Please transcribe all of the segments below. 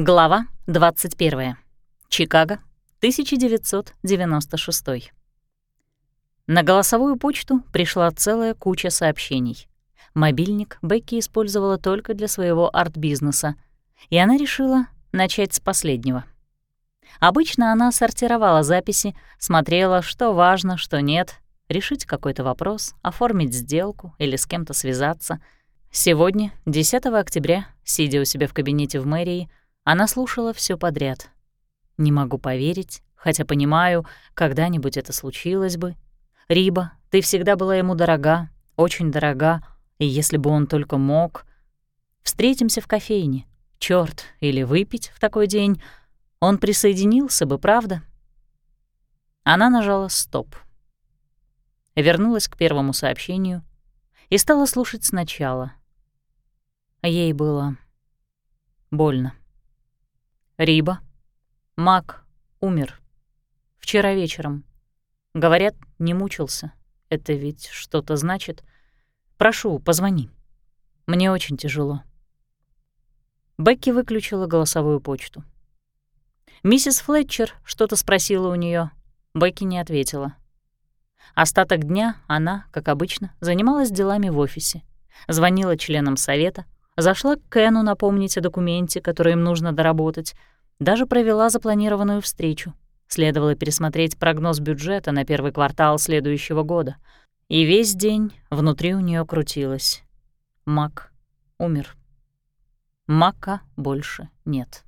Глава 21. Чикаго, 1996. На голосовую почту пришла целая куча сообщений. Мобильник Бекки использовала только для своего арт-бизнеса, и она решила начать с последнего. Обычно она сортировала записи, смотрела, что важно, что нет, решить какой-то вопрос, оформить сделку или с кем-то связаться. Сегодня, 10 октября, сидя у себя в кабинете в мэрии, она слушала все подряд. «Не могу поверить, хотя понимаю, когда-нибудь это случилось бы. Риба, ты всегда была ему дорога, очень дорога, и если бы он только мог... Встретимся в кофейне. Чёрт, или выпить в такой день. Он присоединился бы, правда?» Она нажала «Стоп». Вернулась к первому сообщению и стала слушать сначала. Ей было больно. Риба. Мак умер. Вчера вечером. Говорят, не мучился. Это ведь что-то значит. Прошу, позвони. Мне очень тяжело. Бекки выключила голосовую почту. Миссис Флетчер что-то спросила у нее. Бекки не ответила. Остаток дня она, как обычно, занималась делами в офисе. Звонила членам совета — Зашла к Кену напомнить о документе, который им нужно доработать. Даже провела запланированную встречу. Следовало пересмотреть прогноз бюджета на первый квартал следующего года. И весь день внутри у нее крутилось. Мак умер. Мака больше нет.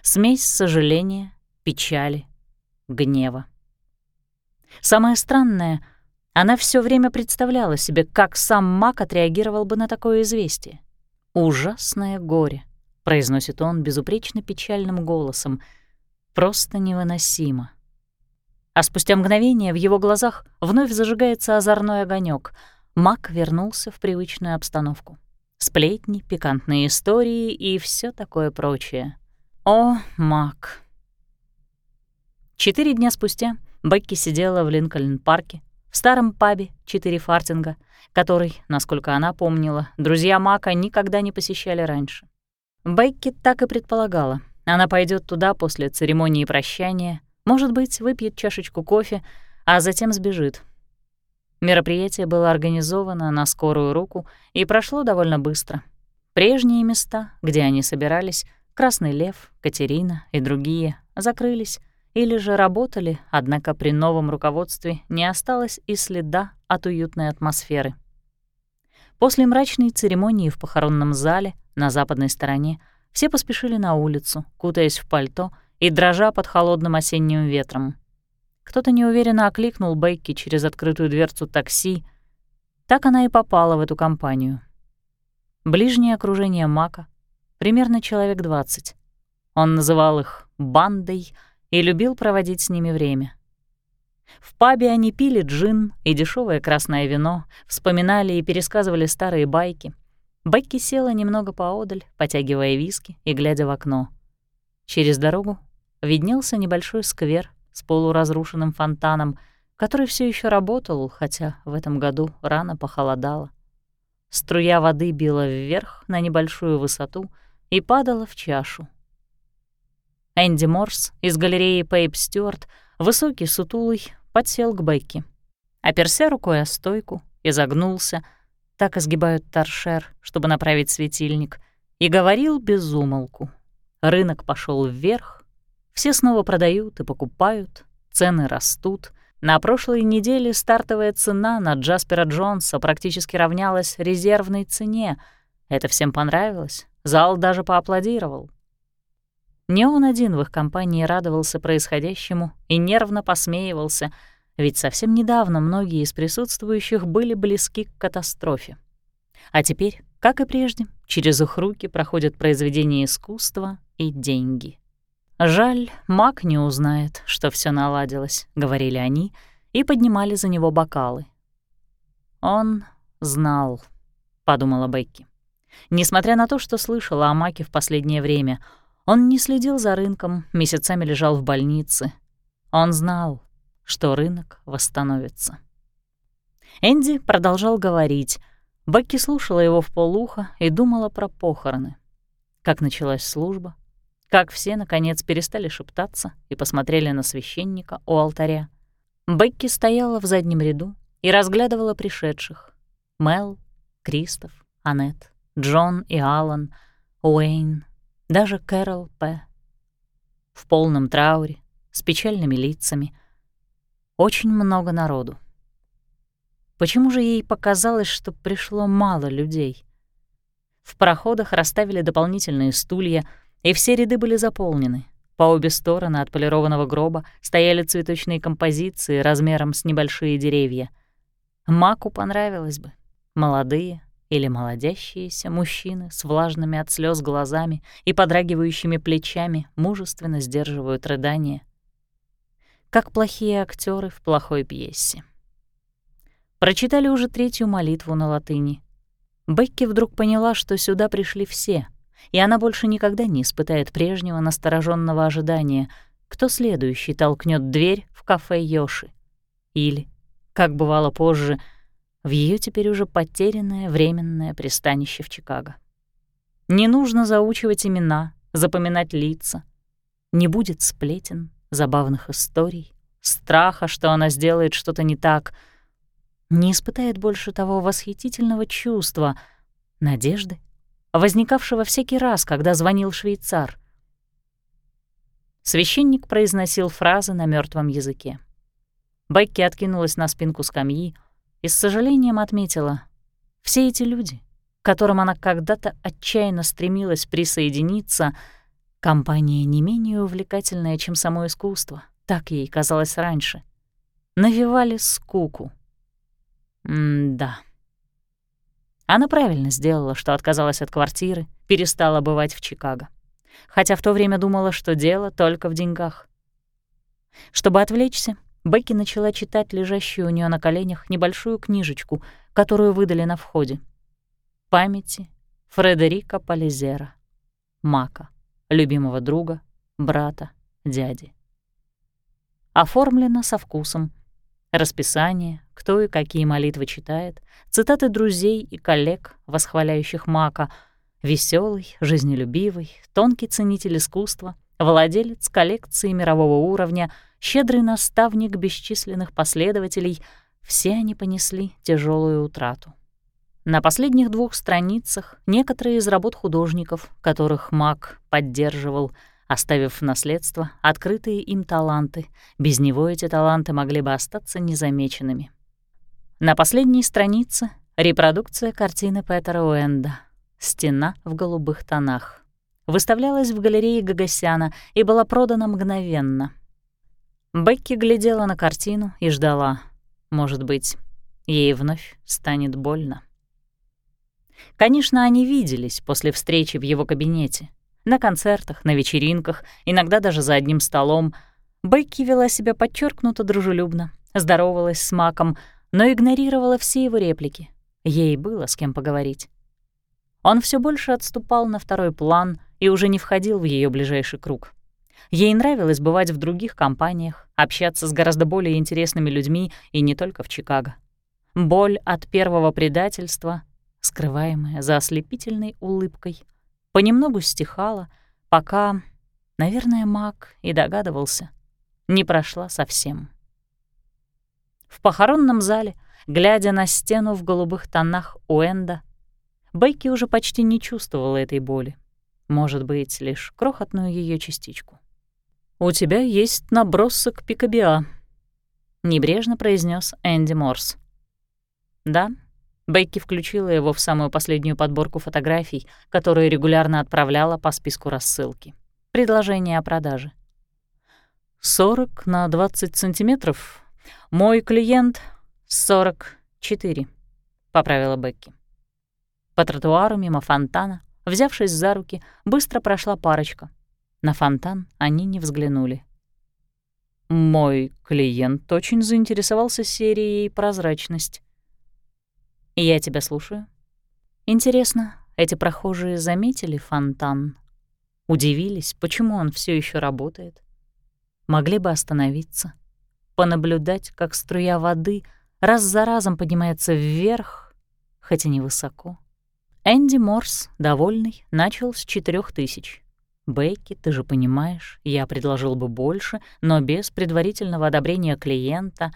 Смесь сожаления, печали, гнева. Самое странное — она все время представляла себе, как сам Мак отреагировал бы на такое известие. «Ужасное горе», — произносит он безупречно печальным голосом, — «просто невыносимо». А спустя мгновение в его глазах вновь зажигается озорной огонек. Мак вернулся в привычную обстановку. Сплетни, пикантные истории и все такое прочее. О, Мак. Четыре дня спустя Бекки сидела в Линкольн-парке, в старом пабе «Четыре фартинга», который, насколько она помнила, друзья Мака никогда не посещали раньше. Бекки так и предполагала. Она пойдет туда после церемонии прощания, может быть, выпьет чашечку кофе, а затем сбежит. Мероприятие было организовано на скорую руку и прошло довольно быстро. Прежние места, где они собирались, Красный Лев, Катерина и другие, закрылись, или же работали, однако при новом руководстве не осталось и следа от уютной атмосферы. После мрачной церемонии в похоронном зале на западной стороне все поспешили на улицу, кутаясь в пальто и дрожа под холодным осенним ветром. Кто-то неуверенно окликнул Бейки через открытую дверцу такси. Так она и попала в эту компанию. Ближнее окружение Мака, примерно человек двадцать. Он называл их «бандой», и любил проводить с ними время. В пабе они пили джин и дешевое красное вино, вспоминали и пересказывали старые байки. Бекки села немного поодаль, потягивая виски и глядя в окно. Через дорогу виднелся небольшой сквер с полуразрушенным фонтаном, который все еще работал, хотя в этом году рано похолодало. Струя воды била вверх на небольшую высоту и падала в чашу, Энди Морс из галереи Пейп Стюарт, высокий, сутулый, подсел к Бекки. Оперся рукой о стойку, изогнулся, так изгибают торшер, чтобы направить светильник, и говорил без умолку. Рынок пошел вверх, все снова продают и покупают, цены растут. На прошлой неделе стартовая цена на Джаспера Джонса практически равнялась резервной цене. Это всем понравилось, зал даже поаплодировал. Не он один в их компании радовался происходящему и нервно посмеивался, ведь совсем недавно многие из присутствующих были близки к катастрофе. А теперь, как и прежде, через их руки проходят произведения искусства и деньги. «Жаль, маг не узнает, что все наладилось», — говорили они, и поднимали за него бокалы. «Он знал», — подумала Бекки. Несмотря на то, что слышала о Маке в последнее время — он не следил за рынком, месяцами лежал в больнице. Он знал, что рынок восстановится. Энди продолжал говорить. Бекки слушала его в полухо и думала про похороны. как началась служба, как все, наконец, перестали шептаться и посмотрели на священника у алтаря. Бекки стояла в заднем ряду и разглядывала пришедших. Мел, Кристоф, Аннет, Джон и Алан, Уэйн, даже Кэрол П. В полном трауре, с печальными лицами. Очень много народу. Почему же ей показалось, что пришло мало людей? В проходах расставили дополнительные стулья, и все ряды были заполнены. По обе стороны от полированного гроба стояли цветочные композиции размером с небольшие деревья. Маку понравилось бы. Молодые или молодящиеся мужчины с влажными от слез глазами и подрагивающими плечами мужественно сдерживают рыдания. Как плохие актеры в плохой пьесе. Прочитали уже третью молитву на латыни. Бекки вдруг поняла, что сюда пришли все, и она больше никогда не испытает прежнего настороженного ожидания, кто следующий толкнет дверь в кафе Йоши. Или, как бывало позже, в ее теперь уже потерянное временное пристанище в Чикаго. Не нужно заучивать имена, запоминать лица. Не будет сплетен, забавных историй, страха, что она сделает что-то не так — не испытает больше того восхитительного чувства, надежды, возникавшего всякий раз, когда звонил швейцар. Священник произносил фразы на мертвом языке. Бекки откинулась на спинку скамьи и с сожалением отметила, все эти люди, к которым она когда-то отчаянно стремилась присоединиться, компания не менее увлекательная, чем само искусство, так ей казалось раньше, навевали скуку — М-да. Она правильно сделала, что отказалась от квартиры, перестала бывать в Чикаго. Хотя в то время думала, что дело только в деньгах. Чтобы отвлечься, Бекки начала читать лежащую у нее на коленях небольшую книжечку, которую выдали на входе. Памяти Фредерика Полизера, Мака, любимого друга, брата, дяди. Оформлено со вкусом, Расписание, кто и какие молитвы читает, цитаты друзей и коллег, восхваляющих Мака, веселый, жизнелюбивый, тонкий ценитель искусства, владелец коллекции мирового уровня, щедрый наставник бесчисленных последователей — все они понесли тяжелую утрату. На последних двух страницах некоторые из работ художников, которых Мак поддерживал — оставив в наследство открытые им таланты. Без него эти таланты могли бы остаться незамеченными. На последней странице репродукция картины Петера Уэнда «Стена в голубых тонах». Выставлялась в галерее Гагасяна и была продана мгновенно. Бекки глядела на картину и ждала. Может быть, ей вновь станет больно. Конечно, они виделись после встречи в его кабинете — на концертах, на вечеринках, иногда даже за одним столом. Бекки вела себя подчеркнуто дружелюбно, здоровалась с Маком, но игнорировала все его реплики. Ей было с кем поговорить. Он все больше отступал на второй план и уже не входил в ее ближайший круг. Ей нравилось бывать в других компаниях, общаться с гораздо более интересными людьми и не только в Чикаго. Боль от первого предательства, скрываемая за ослепительной улыбкой — понемногу стихала, пока, наверное, маг и догадывался, не прошла совсем. В похоронном зале, глядя на стену в голубых тонах Уэнда, Бейки уже почти не чувствовала этой боли. Может быть, лишь крохотную ее частичку. «У тебя есть набросок Пикабиа», — небрежно произнес Энди Морс. «Да, Бейки включила его в самую последнюю подборку фотографий, которую регулярно отправляла по списку рассылки. Предложение о продаже. «40 на 20 сантиметров. Мой клиент — 44», — поправила Бекки. По тротуару мимо фонтана, взявшись за руки, быстро прошла парочка. На фонтан они не взглянули. «Мой клиент очень заинтересовался серией «Прозрачность». «Я тебя слушаю». Интересно, эти прохожие заметили фонтан? Удивились, почему он все еще работает? Могли бы остановиться, понаблюдать, как струя воды раз за разом поднимается вверх, хотя невысоко. Энди Морс, довольный, начал с четырех тысяч. Бейки, ты же понимаешь, я предложил бы больше, но без предварительного одобрения клиента.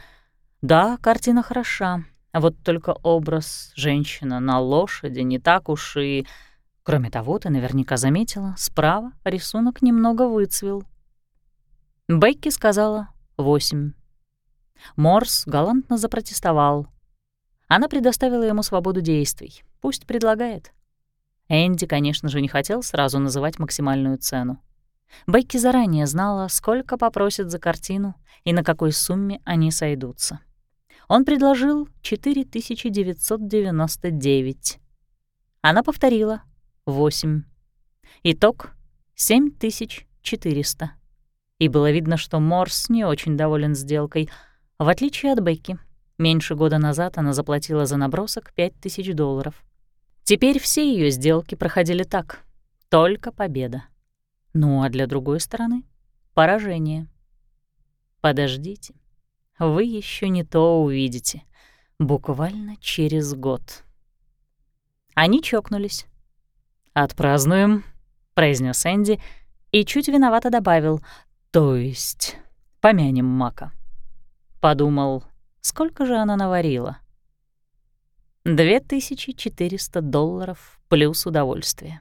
Да, картина хороша, а вот только образ женщина на лошади не так уж и... Кроме того, ты наверняка заметила, справа рисунок немного выцвел. Бекки сказала восемь. Морс галантно запротестовал. Она предоставила ему свободу действий. Пусть предлагает. Энди, конечно же, не хотел сразу называть максимальную цену. Бекки заранее знала, сколько попросят за картину и на какой сумме они сойдутся. Он предложил 4999. Она повторила — 8. Итог — 7400. И было видно, что Морс не очень доволен сделкой, в отличие от Бекки. Меньше года назад она заплатила за набросок 5000 долларов. Теперь все ее сделки проходили так. Только победа. Ну а для другой стороны — поражение. Подождите. Вы еще не то увидите. Буквально через год. Они чокнулись. «Отпразднуем», — произнес Энди и чуть виновато добавил, «то есть помянем Мака». Подумал, сколько же она наварила. 2400 долларов плюс удовольствие.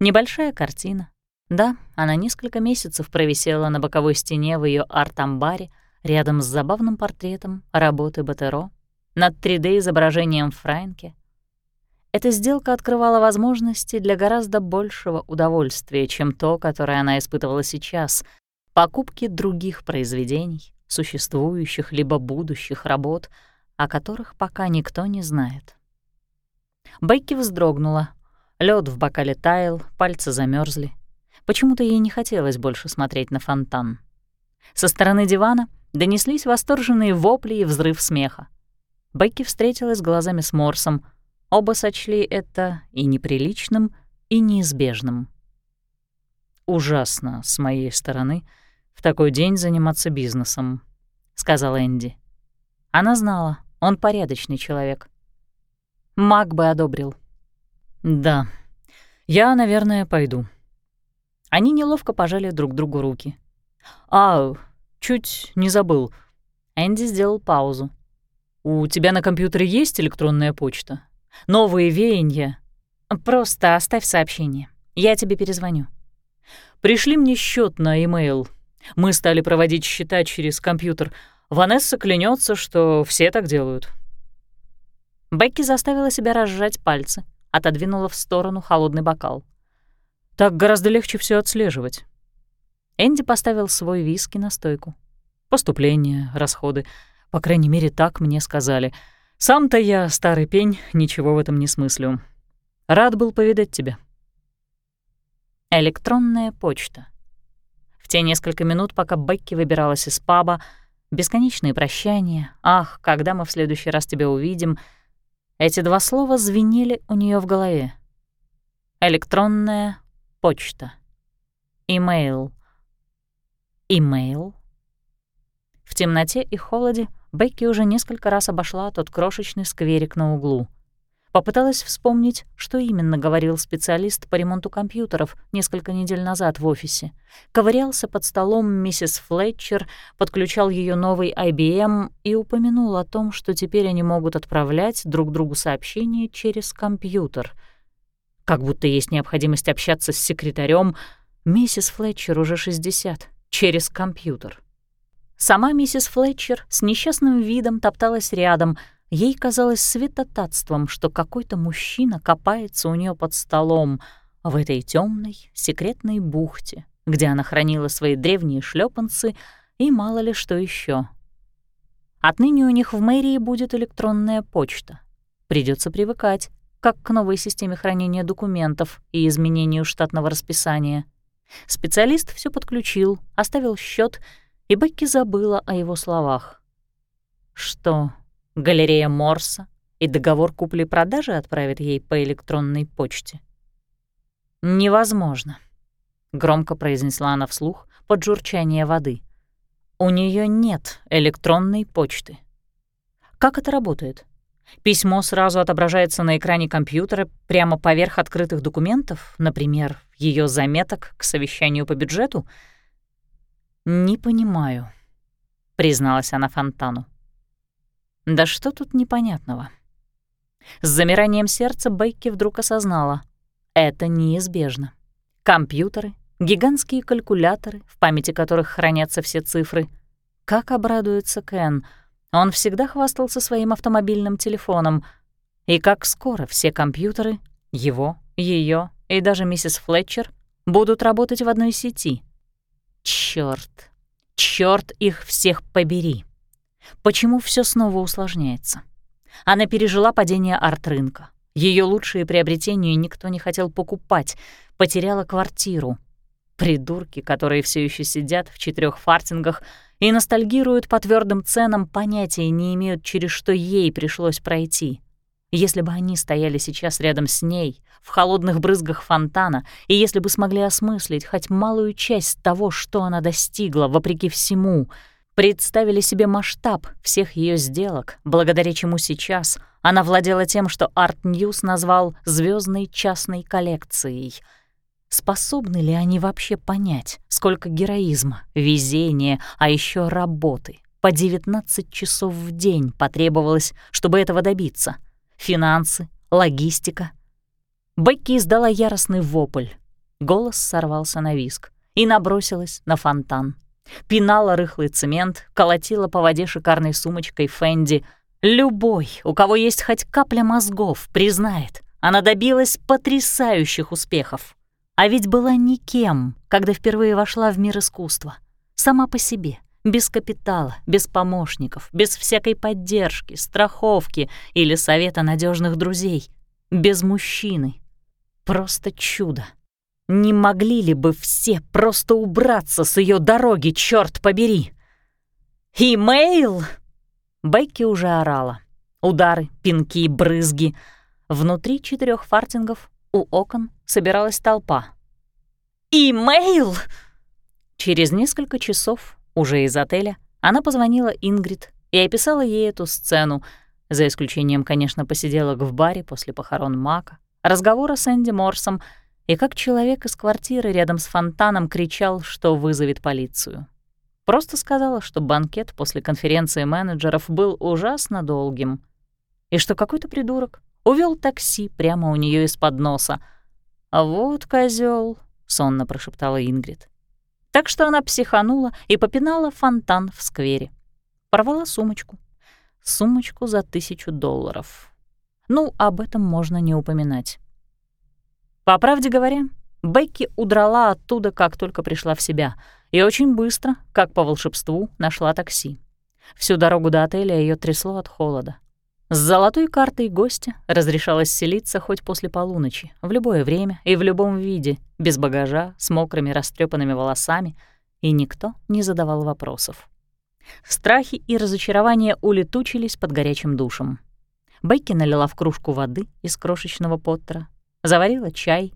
Небольшая картина. Да, она несколько месяцев провисела на боковой стене в ее арт-амбаре рядом с забавным портретом работы Батеро над 3D-изображением Фрэнке. Эта сделка открывала возможности для гораздо большего удовольствия, чем то, которое она испытывала сейчас — покупки других произведений, существующих либо будущих работ — о которых пока никто не знает. Бейки вздрогнула. Лед в бокале таял, пальцы замерзли. Почему-то ей не хотелось больше смотреть на фонтан. Со стороны дивана донеслись восторженные вопли и взрыв смеха. Бейки встретилась глазами с Морсом. Оба сочли это и неприличным, и неизбежным. «Ужасно с моей стороны в такой день заниматься бизнесом», — сказал Энди. Она знала, он порядочный человек. Маг бы одобрил. «Да, я, наверное, пойду». Они неловко пожали друг другу руки. «А, чуть не забыл». Энди сделал паузу. «У тебя на компьютере есть электронная почта? Новые веяния?» «Просто оставь сообщение. Я тебе перезвоню». «Пришли мне счет на e-mail. Мы стали проводить счета через компьютер, Ванесса клянется, что все так делают. Бекки заставила себя разжать пальцы, отодвинула в сторону холодный бокал. Так гораздо легче все отслеживать. Энди поставил свой виски на стойку. Поступления, расходы. По крайней мере, так мне сказали. Сам-то я, старый пень, ничего в этом не смыслю. Рад был повидать тебя. Электронная почта. В те несколько минут, пока Бекки выбиралась из паба, Бесконечные прощания. Ах, когда мы в следующий раз тебя увидим. Эти два слова звенели у нее в голове. Электронная почта. Имейл. Имейл. В темноте и холоде Бекки уже несколько раз обошла тот крошечный скверик на углу — Попыталась вспомнить, что именно говорил специалист по ремонту компьютеров несколько недель назад в офисе. Ковырялся под столом миссис Флетчер, подключал ее новый IBM и упомянул о том, что теперь они могут отправлять друг другу сообщения через компьютер. Как будто есть необходимость общаться с секретарем. Миссис Флетчер уже 60, через компьютер. Сама миссис Флетчер с несчастным видом топталась рядом — Ей казалось святотатством, что какой-то мужчина копается у нее под столом в этой темной секретной бухте, где она хранила свои древние шлепанцы и мало ли что еще. Отныне у них в мэрии будет электронная почта. Придется привыкать, как к новой системе хранения документов и изменению штатного расписания. Специалист все подключил, оставил счет, и Бекки забыла о его словах. Что галерея Морса и договор купли-продажи отправит ей по электронной почте. «Невозможно», — громко произнесла она вслух под журчание воды. «У нее нет электронной почты». «Как это работает? Письмо сразу отображается на экране компьютера прямо поверх открытых документов, например, ее заметок к совещанию по бюджету. «Не понимаю», — призналась она Фонтану. «Да что тут непонятного?» С замиранием сердца Бейки вдруг осознала — это неизбежно. Компьютеры, гигантские калькуляторы, в памяти которых хранятся все цифры. Как обрадуется Кен — он всегда хвастался своим автомобильным телефоном. И как скоро все компьютеры, его, ее и даже миссис Флетчер, будут работать в одной сети. Чёрт, чёрт их всех побери. Почему все снова усложняется? Она пережила падение арт-рынка. Ее лучшие приобретения никто не хотел покупать, потеряла квартиру. Придурки, которые все еще сидят в четырех фартингах и ностальгируют по твердым ценам, понятия не имеют, через что ей пришлось пройти. Если бы они стояли сейчас рядом с ней, в холодных брызгах фонтана, и если бы смогли осмыслить хоть малую часть того, что она достигла, вопреки всему, представили себе масштаб всех ее сделок, благодаря чему сейчас она владела тем, что Art News назвал звездной частной коллекцией — Способны ли они вообще понять, сколько героизма, везения, а еще работы по 19 часов в день потребовалось, чтобы этого добиться? Финансы, логистика. Бекки издала яростный вопль. Голос сорвался на виск и набросилась на фонтан. Пинала рыхлый цемент, колотила по воде шикарной сумочкой Фэнди. Любой, у кого есть хоть капля мозгов, признает, она добилась потрясающих успехов. А ведь была никем, когда впервые вошла в мир искусства. Сама по себе, без капитала, без помощников, без всякой поддержки, страховки или совета надежных друзей, без мужчины. Просто чудо. Не могли ли бы все просто убраться с ее дороги, черт побери? «Имейл!» Бекки уже орала. Удары, пинки, брызги. Внутри четырех фартингов у окон собиралась толпа. «Имейл!» Через несколько часов, уже из отеля, она позвонила Ингрид и описала ей эту сцену, за исключением, конечно, посиделок в баре после похорон Мака, разговора с Энди Морсом и как человек из квартиры рядом с фонтаном кричал, что вызовет полицию. Просто сказала, что банкет после конференции менеджеров был ужасно долгим, и что какой-то придурок увел такси прямо у нее из-под носа. А вот козел, сонно прошептала Ингрид. Так что она психанула и попинала фонтан в сквере. Порвала сумочку. Сумочку за тысячу долларов. Ну, об этом можно не упоминать. По правде говоря, Бекки удрала оттуда, как только пришла в себя, и очень быстро, как по волшебству, нашла такси. Всю дорогу до отеля ее трясло от холода. С золотой картой гостя разрешалось селиться хоть после полуночи, в любое время и в любом виде, без багажа, с мокрыми растрепанными волосами, и никто не задавал вопросов. Страхи и разочарования улетучились под горячим душем. Бейки налила в кружку воды из крошечного поттера, заварила чай,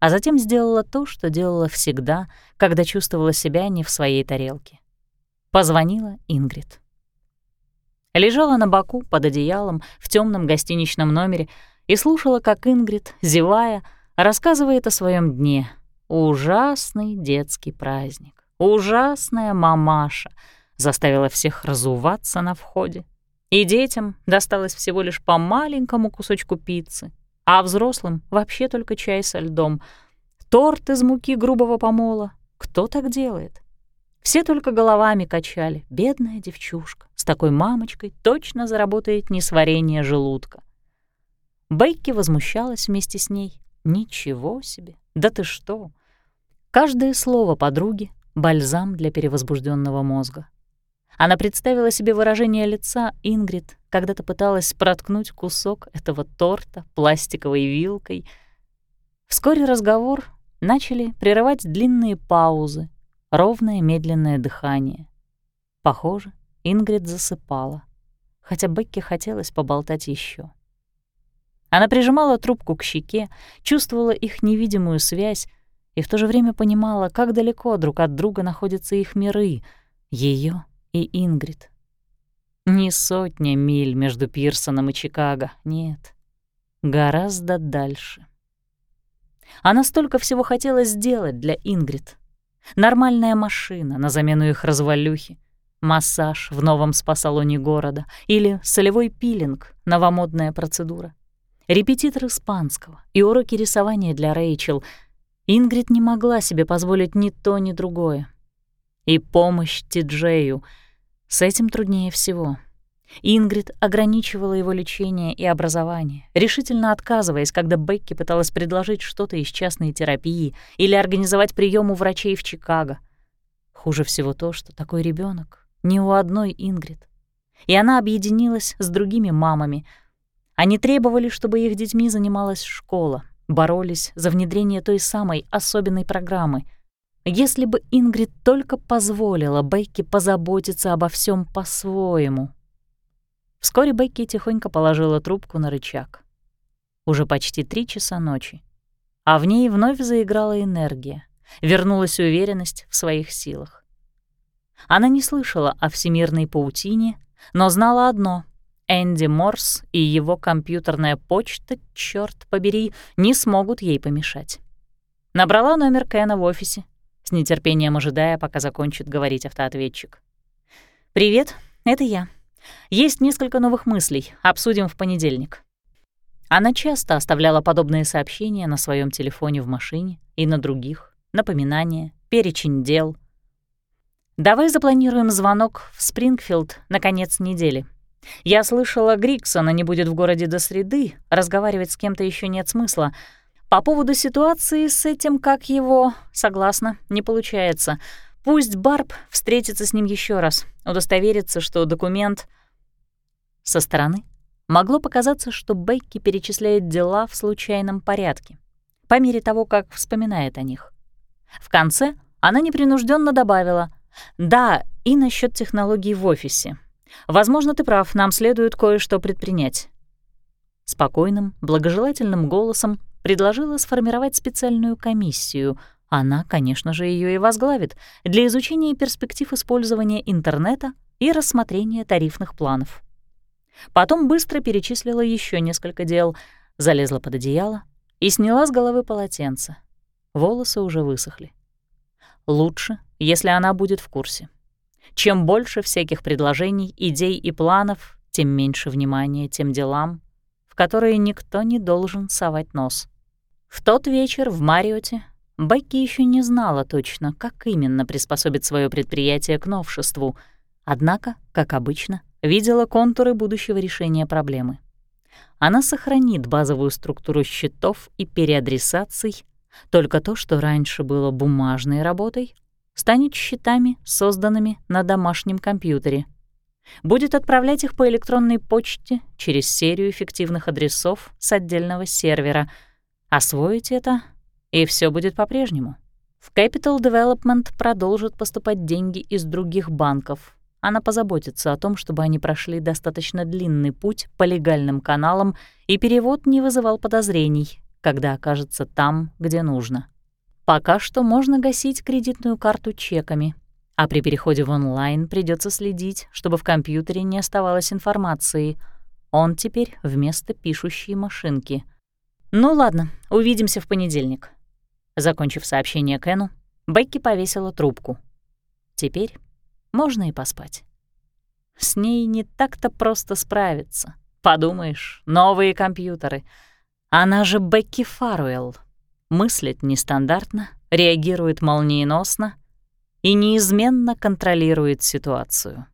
а затем сделала то, что делала всегда, когда чувствовала себя не в своей тарелке. Позвонила Ингрид. Лежала на боку под одеялом в темном гостиничном номере и слушала, как Ингрид, зевая, рассказывает о своем дне. Ужасный детский праздник, ужасная мамаша заставила всех разуваться на входе. И детям досталось всего лишь по маленькому кусочку пиццы, а взрослым вообще только чай со льдом. Торт из муки грубого помола. Кто так делает? Все только головами качали. Бедная девчушка с такой мамочкой точно заработает несварение желудка. Бейки возмущалась вместе с ней. «Ничего себе! Да ты что!» Каждое слово подруги — бальзам для перевозбужденного мозга. Она представила себе выражение лица Ингрид, когда-то пыталась проткнуть кусок этого торта пластиковой вилкой. Вскоре разговор начали прерывать длинные паузы, ровное медленное дыхание. Похоже, Ингрид засыпала, хотя Бекке хотелось поболтать еще. Она прижимала трубку к щеке, чувствовала их невидимую связь и в то же время понимала, как далеко друг от друга находятся их миры, ее и Ингрид. Не сотня миль между Пирсоном и Чикаго, нет, гораздо дальше. Она столько всего хотела сделать для Ингрид. Нормальная машина на замену их развалюхи, массаж в новом спа-салоне города или солевой пилинг, новомодная процедура, репетитор испанского и уроки рисования для Рэйчел. Ингрид не могла себе позволить ни то, ни другое. И помощь Ти-Джею. С этим труднее всего. Ингрид ограничивала его лечение и образование, решительно отказываясь, когда Бекки пыталась предложить что-то из частной терапии или организовать прием у врачей в Чикаго. Хуже всего то, что такой ребенок не у одной Ингрид. И она объединилась с другими мамами. Они требовали, чтобы их детьми занималась школа, боролись за внедрение той самой особенной программы. Если бы Ингрид только позволила Бекки позаботиться обо всем по-своему, Вскоре Бекки тихонько положила трубку на рычаг. Уже почти три часа ночи. А в ней вновь заиграла энергия, вернулась уверенность в своих силах. Она не слышала о всемирной паутине, но знала одно — Энди Морс и его компьютерная почта, черт побери, не смогут ей помешать. Набрала номер Кена в офисе, с нетерпением ожидая, пока закончит говорить автоответчик. «Привет, это я», есть несколько новых мыслей, обсудим в понедельник. Она часто оставляла подобные сообщения на своем телефоне в машине и на других, напоминания, перечень дел. «Давай запланируем звонок в Спрингфилд на конец недели. Я слышала, Гриксона не будет в городе до среды, разговаривать с кем-то еще нет смысла. По поводу ситуации с этим, как его, согласна, не получается. Пусть Барб встретится с ним еще раз, удостоверится, что документ — со стороны могло показаться, что Бекки перечисляет дела в случайном порядке, по мере того, как вспоминает о них. В конце она непринужденно добавила «Да, и насчет технологий в офисе. Возможно, ты прав, нам следует кое-что предпринять». Спокойным, благожелательным голосом предложила сформировать специальную комиссию. Она, конечно же, ее и возглавит для изучения перспектив использования интернета и рассмотрения тарифных планов. Потом быстро перечислила еще несколько дел, залезла под одеяло и сняла с головы полотенце. Волосы уже высохли. Лучше, если она будет в курсе. Чем больше всяких предложений, идей и планов, тем меньше внимания тем делам, в которые никто не должен совать нос. В тот вечер в Мариоте Бекки еще не знала точно, как именно приспособить свое предприятие к новшеству, однако, как обычно, видела контуры будущего решения проблемы. Она сохранит базовую структуру счетов и переадресаций, только то, что раньше было бумажной работой, станет счетами, созданными на домашнем компьютере. Будет отправлять их по электронной почте через серию эффективных адресов с отдельного сервера. Освоить это, и все будет по-прежнему. В Capital Development продолжат поступать деньги из других банков, она позаботится о том, чтобы они прошли достаточно длинный путь по легальным каналам и перевод не вызывал подозрений, когда окажется там, где нужно. Пока что можно гасить кредитную карту чеками, а при переходе в онлайн придется следить, чтобы в компьютере не оставалось информации. Он теперь вместо пишущей машинки. «Ну ладно, увидимся в понедельник». Закончив сообщение Кену, Бекки повесила трубку. Теперь можно и поспать. С ней не так-то просто справиться. Подумаешь, новые компьютеры. Она же Бекки Фаруэлл. Мыслит нестандартно, реагирует молниеносно и неизменно контролирует ситуацию.